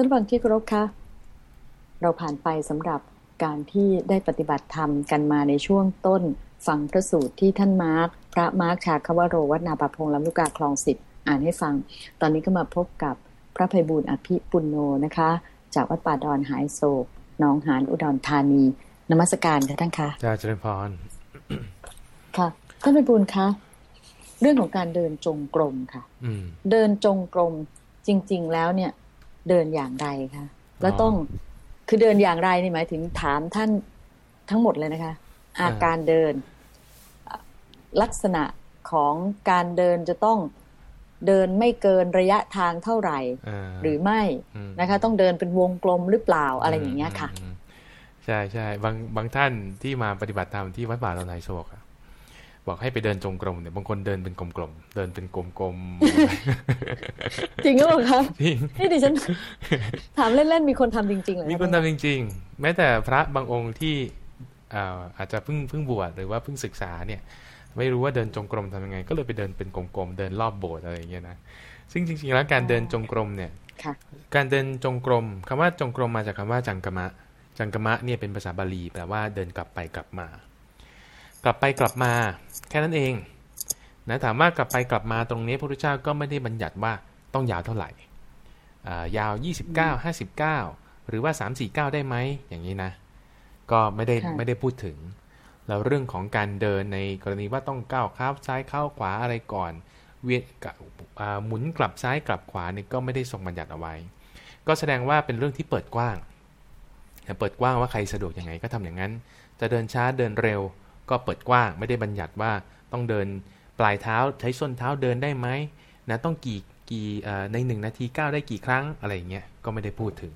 ท่านฟังที่เคารพคะ เราผ่านไปสำหรับการที่ได้ปฏิบัติธรรมกันมาในช่วงต้น ฟังพระสูตรที่ท่านมาร์คพระมาร์คชาคาวโรวัฒนาปพงลำลูกกาคลองสิบอ่านให้ฟัง ตอนนี้ก็มาพบกับพระภัยบูลอภิปุณโนนะคะ จากวัดป่าดอนหายโศกน้องหานอุดรธานีนมัสการค่ะท่านคะจ้าเจริญพรค่ะท่านภัยบูลคะเรื่องของการเดินจงกรมค่ะเดินจงกรมจริง ๆ แล้วเนี่ย เดินอย่างไรคะแล้วต้องคือเดินอย่างไรนี่หมายถึงถามท่านทั้งหมดเลยนะคะ อาการเดิน ลักษณะของการเดินจะต้องเดินไม่เกินระยะทางเท่าไหร่ หรือไม่นะคะ ต้องเดินเป็นวงกลมหรือเปล่าอะไรอย่างเงี้ยค่ะ ใช่ใช่บางบางท่านที่มาปฏิบัติธรรมที่วัดป่าเราไนโศก บอกให้ไปเดินจงกรมเนี่ยบางคนเดินเป็นกลมๆเดินเป็นกลมๆจริงหรือเปล่าครับจริงนี่ดิฉันถามเล่นๆมีคนทำจริงๆเลยมีคนทำจริง ๆ แม้แต่พระบางองค์ที่อาจจะเพิ่งเพิ่งบวชหรือว่าเพิ่งศึกษาเนี่ย ไม่รู้ว่าเดินจงกรมทำยังไง ก็เลยไปเดินเป็นกลมๆเดินรอบโบสถ์อะไรอย่างเงี้ยนะซึ่งจริงๆแล้วการเดินจงกรมเนี่ยการเดินจงกรมคำว่าจงกรมมาจากคำว่าจังกมะ จังกมะเนี่ยเป็นภาษาบาลีแปลว่าเดินกลับไปกลับมา กลับไปกลับมาแค่นั้นเองนะถามว่ากลับไปกลับมาตรงนี้พระพุทธเจ้าก็ไม่ได้บัญญัติว่าต้องยาวเท่าไหร่ยาว 29 59 หรือว่า 349 ได้ไหมอย่างนี้นะ ก็ไม่ได้ไม่ได้พูดถึง แล้วเรื่องของการเดินในกรณีว่าต้องก้าวข้าวซ้ายเข้าขวาอะไรก่อนเวียนหมุนกลับซ้ายกลับขวานี่ก็ไม่ได้ทรงบัญญัติเอาไว้ ก็แสดงว่าเป็นเรื่องที่เปิดกว้างเปิดกว้างว่าใครสะดวกยังไงก็ทำอย่างนั้น จะเดินช้าเดินเร็ว ก็เปิดกว้างไม่ได้บัญญัติว่าต้องเดินปลายเท้าใช้ส้นเท้าเดินได้ไหมนะต้องกี่กี่ในหนึ่งนาทีก้าวได้กี่ครั้งอะไรอย่างเงี้ยก็ไม่ได้พูดถึง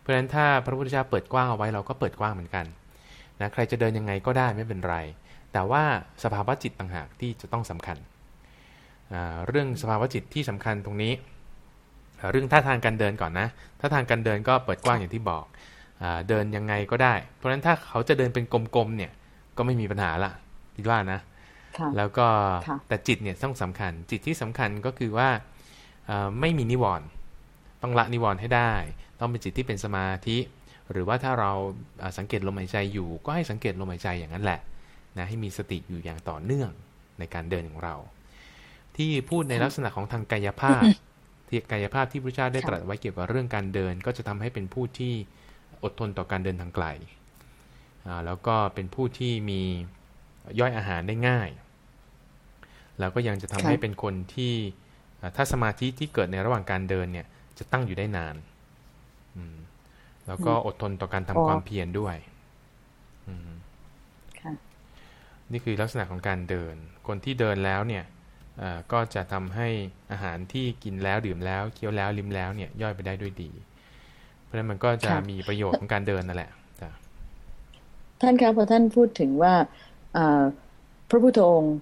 เพราะฉะนั้นถ้าพระพุทธเจ้าเปิดกว้างเอาไว้เราก็เปิดกว้างเหมือนกันนะใครจะเดินยังไงก็ได้ไม่เป็นไร แต่ว่าสภาวะจิตต่างหากที่จะต้องสำคัญ เรื่องสภาวะจิตที่สำคัญตรงนี้ เรื่องท่าทางการเดินก่อนนะท่าทางการเดินก็เปิดกว้างอย่างที่บอกเดินยังไงก็ได้ เพราะฉะนั้นถ้าเขาจะเดินเป็นกลมๆเนี่ย ก็ไม่มีปัญหาละคิดว่านะแล้วก็แต่จิตเนี่ยต้องสำคัญ จิตที่สำคัญก็คือว่าไม่มีนิวรณ์ต้องละนิวรณ์ให้ได้ ต้องเป็นจิตที่เป็นสมาธิ หรือว่าถ้าเราสังเกตลมหายใจอยู่ ก็ให้สังเกตลมหายใจอย่างนั้นแหละนะให้มีสติอยู่อย่างต่อเนื่องในการเดินของเรา ที่พูดในลักษณะของทางกายภาพที่กายภาพที่พระเจ้าได้ตรัสไว้เกี่ยวกับเรื่องการเดิน ก็จะทำให้เป็นผู้ที่อดทนต่อการเดินทางไกล แล้วก็เป็นผู้ที่มีย่อยอาหารได้ง่าย แล้วก็ยังจะทำให้เป็นคนที่ถ้าสมาธิที่เกิดในระหว่างการเดินเนี่ยจะตั้งอยู่ได้นานแล้วก็อดทนต่อการทำความเพียรด้วยนี่คือลักษณะของการเดิน คนที่เดินแล้วเนี่ยก็จะทำให้อาหารที่กินแล้วดื่มแล้วเคี้ยวแล้วลิ้มแล้วเนี่ยย่อยไปได้ด้วยดี เพราะฉะนั้นมันก็จะมีประโยชน์ของการเดินนั่นแหละ ท่านคะพอท่านพูดถึงว่าพระพุทธองค์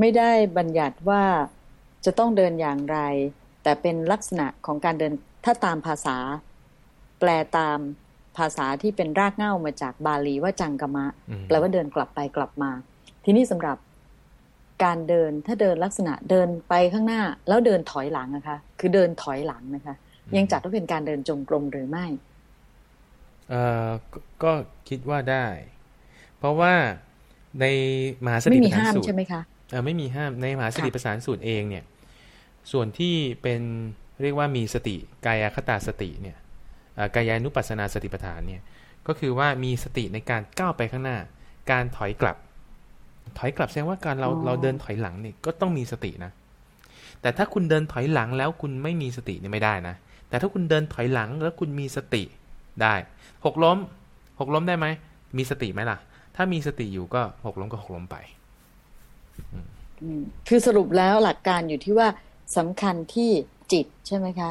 ไม่ได้บัญญัติว่าจะต้องเดินอย่างไร แต่เป็นลักษณะของการเดินถ้าตามภาษา แปลตามภาษาที่เป็นรากเหง้ามาจากบาลีว่าจังกมะ แปลว่าเดินกลับไปกลับมา ทีนี้สำหรับการเดินถ้าเดินลักษณะเดินไปข้างหน้า แล้วเดินถอยหลังนะคะ คือเดินถอยหลังนะคะ ยังจัดว่าเป็นการเดินจงกรมหรือไม่เอ่อก็คิดว่าได้เพ ราะว่าในมหาสติปัฏฐานสูตรใช่ไหมคะเออไม่มีห้ามในมหาสติปัฏฐานสูตรเองเนี่ย ส่วนที่เป็นเรียกว่ามีสติกายคตาสติเนี่ยกายานุปัสนาสติปัฏฐานเนี่ยก็คือว่ามีสติในการก้าวไปข้างหน้า การถอยกลับ ถอยกลับแสดงว่าการเราเราเดินถอยหลังนี่ก็ต้องมีสตินะ แต่ถ้าคุณเดินถอยหลังแล้วคุณไม่มีสตินี่ไม่ได้นะ แต่ถ้าคุณเดินถอยหลังแล้วคุณมีสติได้หกล้มหกล้มได้ไหมมีสติไหมล่ะ ถ้ามีสติอยู่ก็หกล้มก็หกล้มไปคือสรุปแล้วหลักการอยู่ที่ว่าสำคัญที่จิตใช่ไหมคะ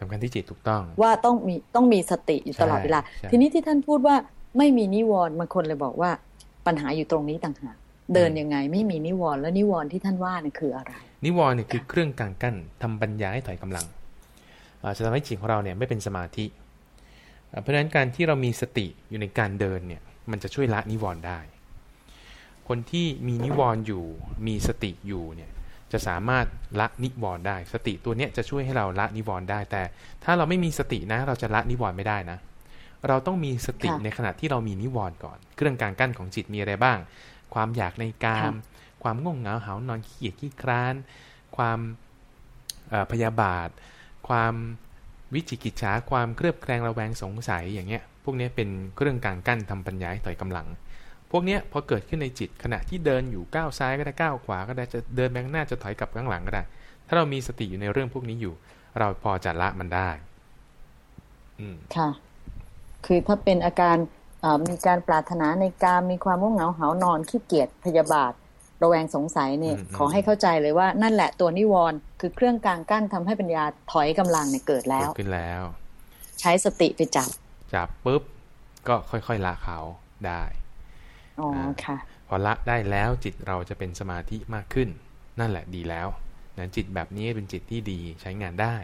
สำคัญที่จิตถูกต้อง ว่าต้องมีต้องมีสติอยู่ตลอดเวลา ทีนี้ที่ท่านพูดว่าไม่มีนิวรณ์บางคนเลยบอกว่า ปัญหาอยู่ตรงนี้ต่างหากเดินยังไงไม่มีนิวรณ์แล้วนิวรณ์ที่ท่านว่านี่คืออะไร นิวรณ์เนี่ยคือเครื่องกลางกั้นทำปัญญาให้ถอยกำลังจะทำให้จิตของเราเนี่ยไม่เป็นสมาธิ เพราะฉะนั้นการที่เรามีสติอยู่ในการเดินเนี่ย มันจะช่วยละนิวรณ์ได้ คนที่มีนิวรณ์อยู่ มีสติอยู่เนี่ยจะสามารถละนิวรณ์ได้ สติตัวเนี้ยจะช่วยให้เราละนิวรณ์ได้ แต่ถ้าเราไม่มีสตินะเราจะละนิวรณ์ไม่ได้นะ เราต้องมีสติในขณะที่เรามีนิวรณ์ก่อน เครื่องกลางกั้นของจิตมีอะไรบ้าง ความอยากในกาม ความง่วงเหงาหานอนขี้เกียจขี้คร้าน ความพยาบาท ความวิจิกิจฉาความเครือบแคลงระแวงสงสัยอย่างเงี้ยพ วกนี้เป็นเครื่องกลางกั้นทำปัญญาให้ถอยกำลัง พวกนี้พอเกิดขึ้นในจิตขณะที่เดินอยู่ก้าวซ้ายก็ได้ก้าวขวาก็ได้จะเดินแบงหน้าจะถอยกลับข้างหลังก็ได้ ถ้าเรามีสติอยู่ในเรื่องพวกนี้อยู่ เราพอจะละมันได้ อืมค่ะ คือถ้าเป็นอาการมีการปรารถนาในการมีความง่วงเหงาหานอนขี้เกียจพยาบาทระแวงสงสัยเนี่ย ขอให้เข้าใจเลยว่านั่นแหละตัวนิวรณ์คือเครื่องกลางกั้นทำให้ปัญญาถอยกำลังเนี่ยเกิดแล้วขึ้นแล้ว ใช้สติไปจับ จับปุ๊บก็ค่อยๆละเขาได้อ๋อค่ะพอละได้แล้วจิตเราจะเป็นสมาธิมากขึ้น นั่นแหละดีแล้วนะจิตแบบนี้เป็นจิตที่ดีใช้งานได้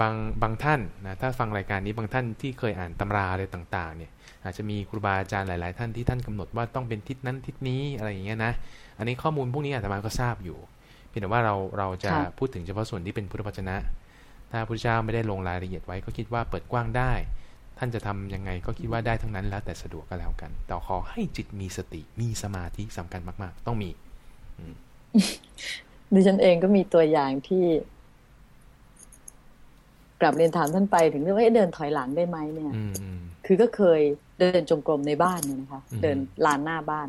บางบางท่านนะถ้าฟังรายการนี้บางท่านที่เคยอ่านตำราอะไรต่าง ๆ เนี่ย อาจจะมีครูบาอาจารย์หลาย ๆ ท่านที่ท่านกำหนดว่าต้องเป็นทิศนั้นทิศนี้อะไรอย่างเงี้ยนะอันนี้ข้อมูลพวกนี้อาตมาก็ทราบอยู่เพียงแต่ว่าเราเราจะพูดถึงเฉพาะส่วนที่เป็นพุทธวจนะ ถ้าพระเจ้าไม่ได้ลงรายละเอียดไว้ก็คิดว่าเปิดกว้างได้ ท่านจะทํำยังไงก็คิดว่าได้ทั้งนั้นแล้วแต่สะดวกก็แล้วกัน แต่ขอให้จิตมีสติมีสมาธิสำคัญมาก ๆ ต้องมีดิฉันเองก็มีตัวอย่างที่กลับเรียนถามท่านไปถึงเรื่องว่าเดินถอยหลังได้ไหมเนี่ยคือก็เคยเดินจงกรมในบ้านเนี่ยนะคะ เดินลานหน้าบ้าน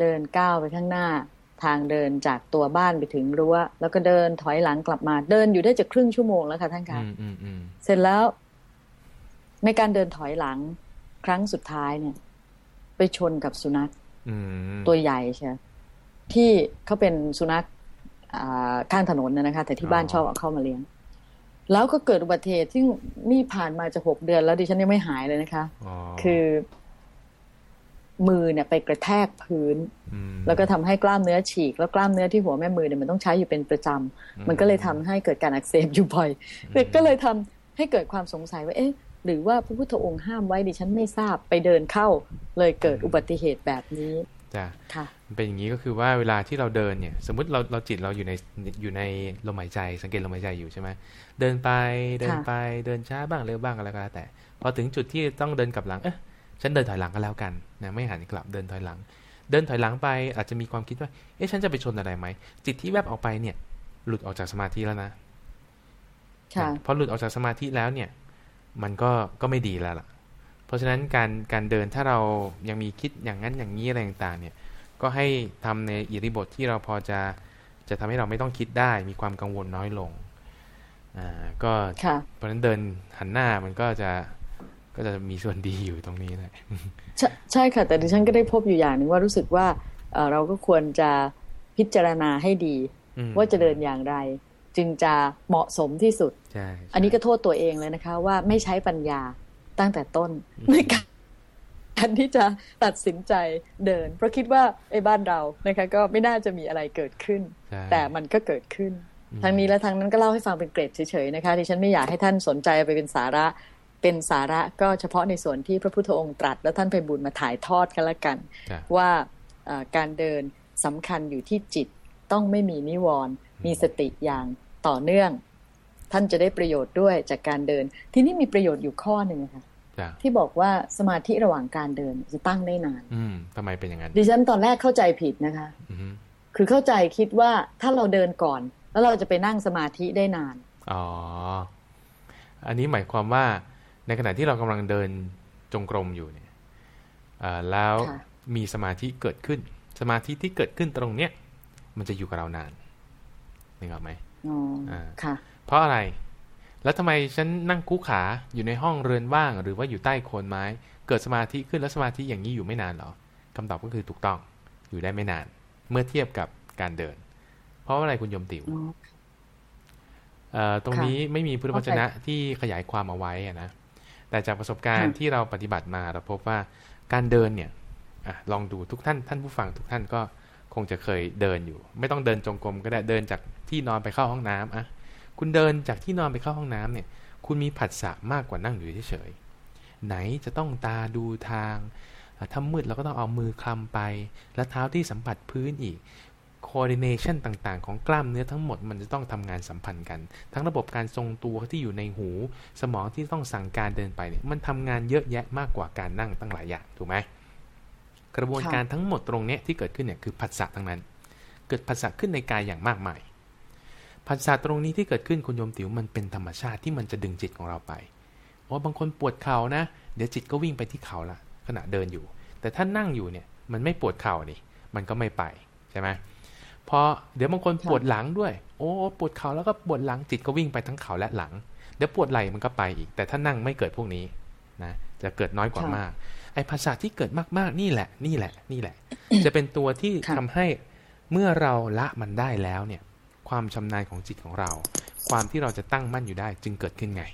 เดินก้าวไปข้างหน้า ทางเดินจากตัวบ้านไปถึงรั้ว แล้วก็เดินถอยหลังกลับมา เดินอยู่ได้จะครึ่งชั่วโมงแล้วค่ะท่านคะเสร็จแล้ว ในการเดินถอยหลังครั้งสุดท้ายเนี่ย ไปชนกับสุนัขตัวใหญ่ใช่ที่เขาเป็นสุนัขข้างถนนนะคะ แต่ที่บ้านชอบเอาเข้ามาเลี้ยง แล้วก็เกิดอุบัติเหตุที่นี่ผ่านมาจะหกเดือนแล้วดิฉันยังไม่หายเลยนะคะ คือ มือเนี่ยไปกระแทกพื้น แล้วก็ทำให้กล้ามเนื้อฉีก แล้วกล้ามเนื้อที่หัวแม่มือเนี่ยมันต้องใช้อยู่เป็นประจำมันก็เลยทำให้เกิดการอักเสบอยู่บ่อยก็เลยทำให้เกิดความสงสัยว่าเอ๊ะหรือว่าพระพุทธองค์ห้ามไว้ดิฉันไม่ทราบไปเดินเข้า เลยเกิดอุบัติเหตุแบบนี้จ้ะค่ะเป็นอย่างนี้ก็คือว่าเวลาที่เราเดินเนี่ย สมมติเราเราจิตเราอยู่ในอยู่ในลมหายใจ สังเกตลมหายใจอยู่ใช่ไหมเดินไปเดินไปเดินช้าบ้างเร็วบ้างอะไรก็แล้วแต่พอถึงจุดที่ต้องเดินกลับหลังเอ๊ะ ฉันเดินถอยหลังก็แล้วกันนะไม่หันกลับเดินถอยหลัง เดินถอยหลังไปอาจจะมีความคิดว่า เอ๊ะฉันจะไปชนอะไรไหมจิตที่แวบออกไปเนี่ย หลุดออกจากสมาธิแล้วนะพอหลุดออกจากสมาธิแล้วเนี่ย มันก็ก็ไม่ดีแล้วล่ะ เพราะฉะนั้นการการเดินถ้าเรายังมีคิดอย่างนั้นอย่างนี้อะไรต่างๆ เนี่ย ก็ให้ทำในอิริบทที่เราพอจะจะทำให้เราไม่ต้องคิดได้ มีความกังวลน้อยลงอ่าก็เพราะฉะนั้นเดินหันหน้ามันก็จะ ก็จะมีส่วนดีอยู่ตรงนี้แหละใช่ใช่ค่ะ แต่ดิฉันก็ได้พบอยู่อย่างหนึ่งว่ารู้สึกว่าเราก็ควรจะพิจารณาให้ดี ว่าจะเดินอย่างไร จึงจะเหมาะสมที่สุด อันนี้ก็โทษตัวเองเลยนะคะ ว่าไม่ใช้ปัญญาตั้งแต่ต้นในการการที่จะตัดสินใจเดิน เพราะคิดว่าไอ้บ้านเรานะคะก็ไม่น่าจะมีอะไรเกิดขึ้น แต่มันก็เกิดขึ้นทางนี้และทางนั้นก็เล่าให้ฟังเป็นเกรดเฉยๆนะคะที่ฉันไม่อยากให้ท่านสนใจไปเป็นสาระ เป็นสาระก็เฉพาะในส่วนที่พระพุทธองค์ตรัส แล้วท่านไปบุญมาถ่ายทอดกันละกัน ว่าการเดินสำคัญอยู่ที่จิตต้องไม่มีนิวรณ์มีสติอย่างต่อเนื่อง ท่านจะได้ประโยชน์ด้วยจากการเดิน ที่นี่มีประโยชน์อยู่ข้อหนึ่งค่ะที่บอกว่าสมาธิระหว่างการเดินจะตั้งได้นานอืมทำไมเป็นอย่างนั้น ดิฉันตอนแรกเข้าใจผิดนะคะคือเข้าใจคิดว่าถ้าเราเดินก่อน แล้วเราจะไปนั่งสมาธิได้นานอ๋ออันนี้หมายความว่า ในขณะที่เรากำลังเดินจงกรมอยู่เนี่ยแล้วมีสมาธิเกิดขึ้น สมาธิที่เกิดขึ้นตรงเนี้ยมันจะอยู่กับเรานานนึกออกไหมอ๋อค่ะ เพราะอะไร แล้วทำไมฉันนั่งคู่ขาอยู่ในห้องเรือนว่าง หรือว่าอยู่ใต้โคนไม้ เกิดสมาธิขึ้นแล้วสมาธิอย่างนี้อยู่ไม่นานหรอคำตอบก็คือถูกต้องอยู่ได้ไม่นาน เมื่อเทียบกับการเดิน เพราะอะไรคุณยมติวตรงนี้ไม่มีพุทธวจนะที่ขยายความเอาไว้นะ แต่จากประสบการณ์ที่เราปฏิบัติมาเราพบว่าการเดินเนี่ยอลองดูทุกท่านท่านผู้ฟังทุกท่านก็คงจะเคยเดินอยู่ ไม่ต้องเดินจงกรมก็ได้เดินจากที่นอนไปเข้าห้องน้ำอะคุณเดินจากที่นอนไปเข้าห้องน้ำเนี่ย คุณมีผัสสะมากกว่านั่งอยู่เฉยๆไหนจะต้องตาดูทางถ้ามืดเราก็ต้องเอามือคลำไป แล้วเท้าที่สัมผัสพื้นอีก coordination ต่างๆ ของกล้ามเนื้อทั้งหมดมันจะต้องทำงานสัมพันธ์กัน ทั้งระบบการทรงตัวที่อยู่ในหู สมองที่ต้องสั่งการเดินไปเนี่ยมันทำงานเยอะแยะมากกว่าการนั่งตั้งหลายอย่างถูกไหมกระบวนการทั้งหมดตรงนี้ที่เกิดขึ้นเนี่ยคือผัสสะทั้งนั้น เกิดผัสสะขึ้นในกายอย่างมากมายผัสสะตรงนี้ที่เกิดขึ้นคุณโยมติ๋วมันเป็นธรรมชาติที่มันจะดึงจิตของเราไปว่าบางคนปวดเข่านะ เดี๋ยวจิตก็วิ่งไปที่เข่าละขณะเดินอยู่ แต่ถ้านั่งอยู่เนี่ยมันไม่ปวดเข่านี่มันก็ไม่ไปใช่ไหม พอเดี๋ยวบางคนปวดหลังด้วย โอ้ปวดเข่าแล้วก็ปวดหลังจิตก็วิ่งไปทั้งเข่าและหลัง เดี๋ยวปวดไหล่มันก็ไปอีก แต่ถ้านั่งไม่เกิดพวกนี้นะจะเกิดน้อยกว่ามาก ไอ้ภาษาที่เกิดมากๆนี่แหละ นี่แหละ นี่แหละ จะเป็นตัวที่ทำให้เมื่อเราละมันได้แล้วเนี่ย ความชำนาญของจิตของเรา ความที่เราจะตั้งมั่นอยู่ได้จึงเกิดขึ้นไง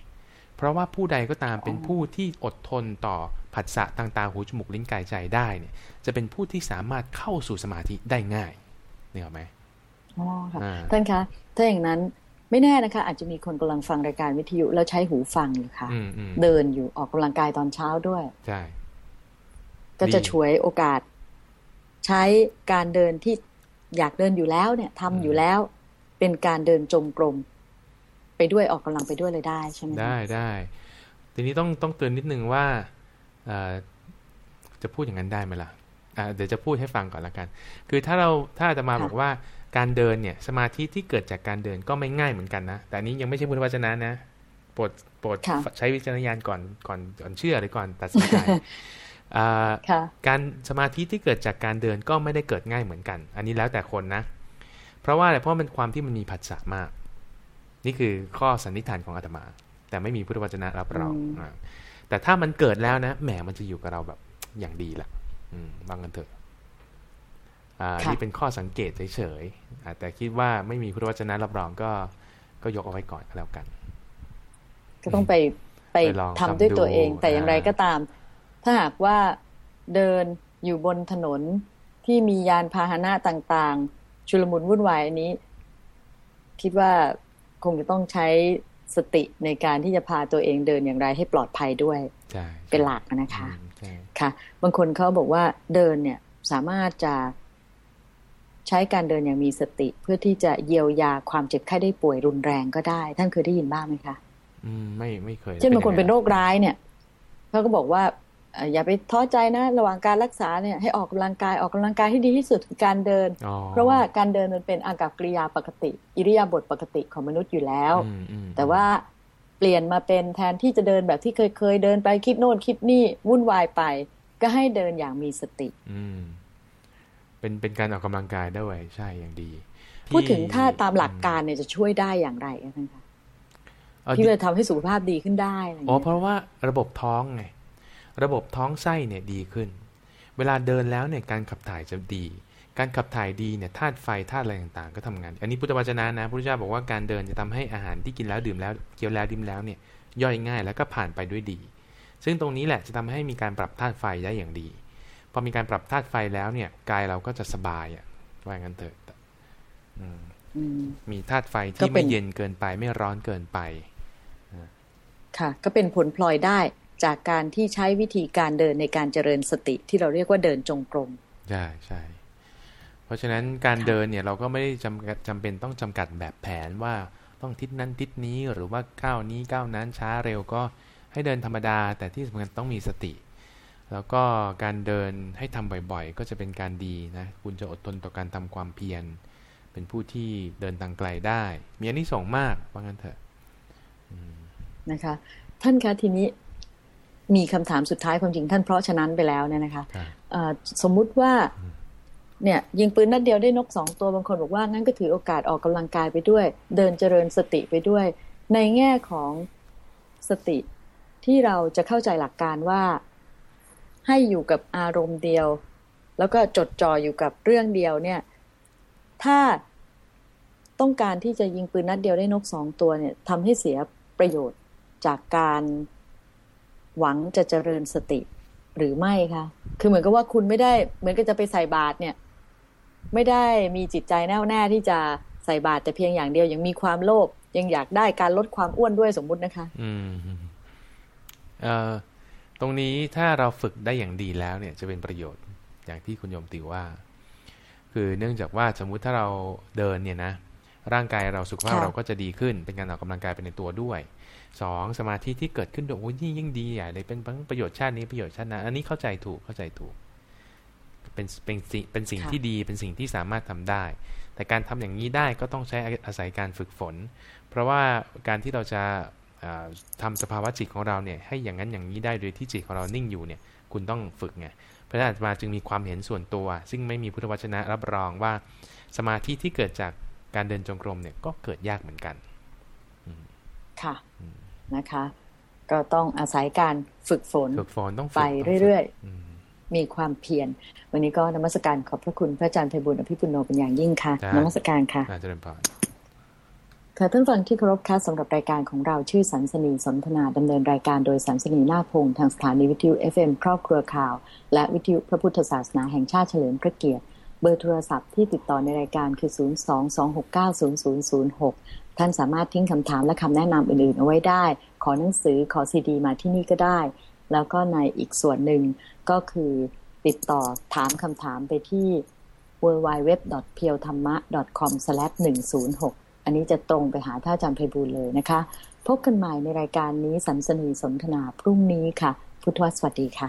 เพราะว่าผู้ใดก็ตามเป็นผู้ที่อดทนต่อผัสสะทางตาหูจมูกลิ้นกายใจได้เนี่ย จะเป็นผู้ที่สามารถเข้าสู่สมาธิได้ง่าย นี่เหรอไหมอ๋อค่ะท่านคะถ้าอย่างนั้นไม่แน่นะคะ อาจจะมีคนกำลังฟังรายการวิทยุแล้วใช้หูฟังอยู่ค่ะเดินอยู่ออกกำลังกายตอนเช้าด้วยใช่ก็จะช่วยโอกาส ใช้การเดินที่อยากเดินอยู่แล้วเนี่ยทำอยู่แล้ว เป็นการเดินจงกรมไปด้วยออกกำลังไปด้วยเลยได้ใช่ไหมได้ได้ทีนี้ต้องต้องเตือนนิดนึงว่าจะพูดอย่างนั้นได้ไหมล่ะ เดี๋ยวจะพูดให้ฟังก่อนละกัน คือถ้าเราถ้าจะมาบอกว่าการเดินเนี่ยสมาธิที่เกิดจากการเดินก็ไม่ง่ายเหมือนกันนะ แต่นี้ยังไม่ใช่พุทธวจนะนะโปรดโปรดใช้วิจารณญาณก่อนก่อนก่อนเชื่อหรือก่อนตัดสินใจการสมาธิที่เกิดจากการเดินก็ไม่ได้เกิดง่ายเหมือนกัน อันนี้แล้วแต่คนนะ เพราะว่าอะไรเพราะมันความที่มันมีผัสสะมาก นี่คือข้อสันนิษฐานของอาตมา แต่ไม่มีพุทธวจนะรับรองแต่ถ้ามันเกิดแล้วนะแหมมันจะอยู่กับเราแบบอย่างดีละ บางกันเถอะนี่เป็นข้อสังเกตเฉยๆแต่คิดว่าไม่มีพุทธวจนะรับรองก็ก็ยกเอาไว้ก่อนก็แล้วกัน ก็ต้องไปไปทำด้วยตัวเอง แต่อย่างไรก็ตาม ถ้าหากว่าเดินอยู่บนถนนที่มียานพาหนะต่าง ๆ ชุลมุนวุ่นวายอันนี้ คิดว่าคงจะต้องใช้ สติในการที่จะพาตัวเองเดินอย่างไรให้ปลอดภัยด้วยเป็นหลักนะคะค่ะ บางคนเขาบอกว่าเดินเนี่ยสามารถจะใช้การเดินอย่างมีสติ เพื่อที่จะเยียวยาความเจ็บไข้ได้ป่วยรุนแรงก็ได้ ท่านเคยได้ยินบ้างไหมคะ อืมไม่ไม่เคย เช่นบางคนเป็นโรคร้ายเนี่ยเขาก็บอกว่า อย่าไปท้อใจนะ ระหว่างการรักษาเนี่ยให้ออกกำลังกายออกกำลังกายให้ดีที่สุดคือการเดิน เพราะว่าการเดินมันเป็นอากับกิริยาปกติ อิริยาบถปกติของมนุษย์อยู่แล้ว แต่ว่าเปลี่ยนมาเป็นแทนที่จะเดินแบบที่เคยเคยเดินไปคิดโน่นคิดนี่วุ่นวายไป ก็ให้เดินอย่างมีสติ อืเป็นเป็นการออกกำลังกายด้วยใช่อย่างดี พูดถึงถ้าตามหลักการเนี่ยจะช่วยได้อย่างไรท่านคะที่จะทำให้สุขภาพดีขึ้นได้อ๋อเพราะว่าระบบท้องไง ระบบท้องไส้เนี่ยดีขึ้น เวลาเดินแล้วเนี่ยการขับถ่ายจะดี การขับถ่ายดีเนี่ยธาตุไฟธาตุอะไรต่างๆ ก็ทำงาน อันนี้พุทธวจนะนะพระพุทธเจ้าบอกว่าการเดินจะทำให้อาหารที่กินแล้วดื่มแล้วเคี้ยวแล้วดื่มแล้วเนี่ยย่อยง่ายแล้วก็ผ่านไปด้วยดี ซึ่งตรงนี้แหละจะทำให้มีการปรับธาตุไฟได้อย่างดี พอมีการปรับธาตุไฟแล้วเนี่ยกายเราก็จะสบายอะว่างั้นเถอะมีธาตุไฟที่ไม่เย็นเกินไปไม่ร้อนเกินไปค่ะ ก็เป็นผลพลอยได้ จากการที่ใช้วิธีการเดินในการเจริญสติที่เราเรียกว่าเดินจงกรมใช่ใช่เพราะฉะนั้นการเดินเนี่ยเราก็ไม่ได้จำจำเป็นต้องจำกัดแบบแผนว่าต้องทิศนั้นทิศนี้หรือว่าก้าวนี้ก้าวนั้นช้าเร็วก็ให้เดินธรรมดา แต่ที่สำคัญต้องมีสติ แล้วก็การเดินให้ทำบ่อยๆ ก็จะเป็นการดีนะคุณจะอดทนต่อการทำความเพียรเป็นผู้ที่เดินทางไกลได้ มีอันนี้ส่งมากว่างั้นเถอะนะคะท่านคะทีนี้ มีคำถามสุดท้ายความจริงท่านเพราะฉะนั้นไปแล้วเนี่ยนะคะะสมมุติว่าเนี่ยยิงปืนนัดเดียวได้นกสองตัวบางคนบอกว่างั้นก็ถือโอกาสออกกำลังกายไปด้วย เดินเจริญสติไปด้วย ในแง่ของสติที่เราจะเข้าใจหลักการว่าให้อยู่กับอารมณ์เดียว แล้วก็จดจ่ออยู่กับเรื่องเดียวเนี่ย ถ้าต้องการที่จะยิงปืนนัดเดียวได้นกสองตัวเนี่ยทำให้เสียประโยชน์จากการ หวังจะเจริญสติหรือไม่คะ คือเหมือนกับว่าคุณไม่ได้ เหมือนกับจะไปใส่บาตรเนี่ย ไม่ได้มีจิตใจแน่วแน่ที่จะใส่บาตรแต่เพียงอย่างเดียว ยังมีความโลภยังอยากได้การลดความอ้วนด้วยสมมุตินะคะ อืมเอ่อตรงนี้ถ้าเราฝึกได้อย่างดีแล้วเนี่ยจะเป็นประโยชน์อย่างที่คุณโยมติว่า คือเนื่องจากว่าสมมุติถ้าเราเดินเนี่ยนะร่างกายเราสุขภาพเราก็จะดีขึ้น เป็นการออกกำลังกายไปในตัวด้วย สองสมาธิที่เกิดขึ้นโอ้ยยิ่งดีใหญ่เลยเป็นประโยชน์ชาตินี้ประโยชน์ชาตินั้นอันนี้เข้าใจถูกเข้าใจถูก เป็นเป็นสิ่งเป็นสิ่งที่ดีเป็นสิ่งที่สามารถทำได้ แต่การทำอย่างนี้ได้ก็ต้องใช้อาศัยการฝึกฝน เพราะว่าการที่เราจะทำสภาวะจิตของเราเนี่ยให้อย่างนั้นอย่างนี้ได้โดยที่จิตของเรานิ่งอยู่เนี่ยคุณต้องฝึกไงพระอาจารย์มาจึงมีความเห็นส่วนตัว ซึ่งไม่มีพุทธวจนะรับรองว่าสมาธิที่เกิดจากการเดินจงกรมเนี่ยก็เกิดยากเหมือนกันค่ะ นะคะ ก็ต้องอาศัยการฝึกฝนฝึกฝนต้องไปเรื่อยๆ มีความเพียร วันนี้ก็นมัสการขอบพระคุณพระอาจารย์ไพบุญอภิปุโนเป็นอย่างยิ่งค่ะนมัสการค่ะอาจารย์พรค่ะท่านฟังที่เคารพค่ะสำหรับรายการของเราชื่อสันสนีสนทนาดำเนินรายการโดยสันสนีนาพงทางสถานีวิทยุ FM ครอบครัวข่าว และวิทยุพระพุทธศาสนาแห่งชาติเฉลิมพระเกียรติ เบอร์โทรศัพท์ที่ติดต่อในรายการคือ 022690006 ท่านสามารถทิ้งคำถามและคำแนะนำอื่นๆ เอาไว้ได้ ขอหนังสือขอซีดี มาที่นี่ก็ได้ แล้วก็ในอีกส่วนหนึ่งก็คือติดต่อถามคำถามไปที่ w w w p e o t h a m m a c o m 106 อันนี้จะตรงไปหาท่านอาจารย์ไพบูลเลยนะคะ พบกันใหม่ในรายการนี้สันสนีสนทนาพรุ่งนี้ค่ะ พุทธวสวัสดีค่ะ